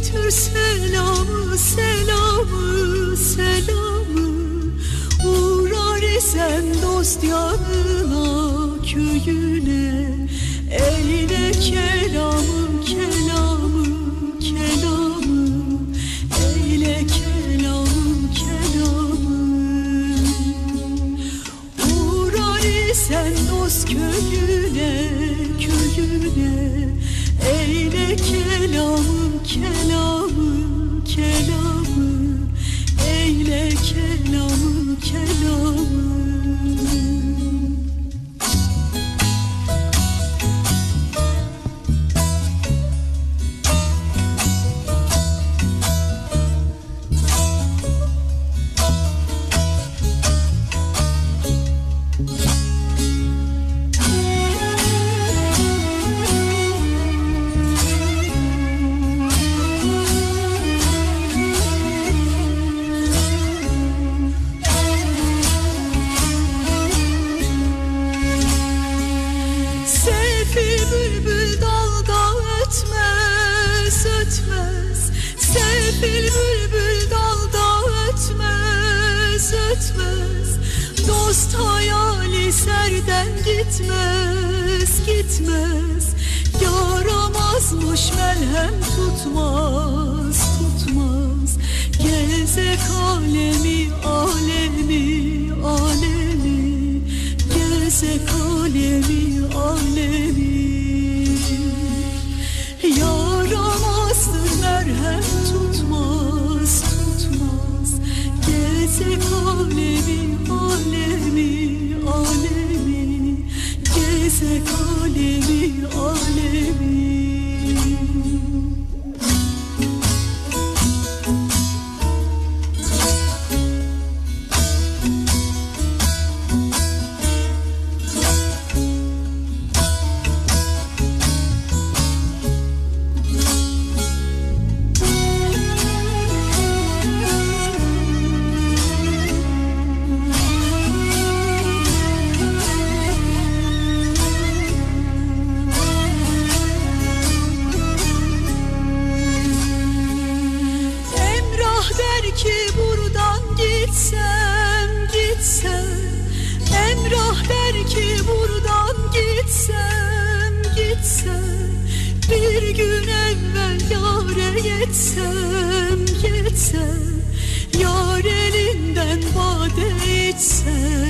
götür selamı selamı selamı. Uğrar isen dost yanına köyüne. Eyle kelamı kelamı kelamı. Eyle kelamı kelamı Dost hayali serden gitmez, gitmez. Yaramazmış merhem tutmaz, tutmaz. Gezek alemi, alemi, gitsem gitsem Emrah der ki buradan gitsem gitsem Bir gün evvel yare yetsem yetsem Yar elinden bade içsem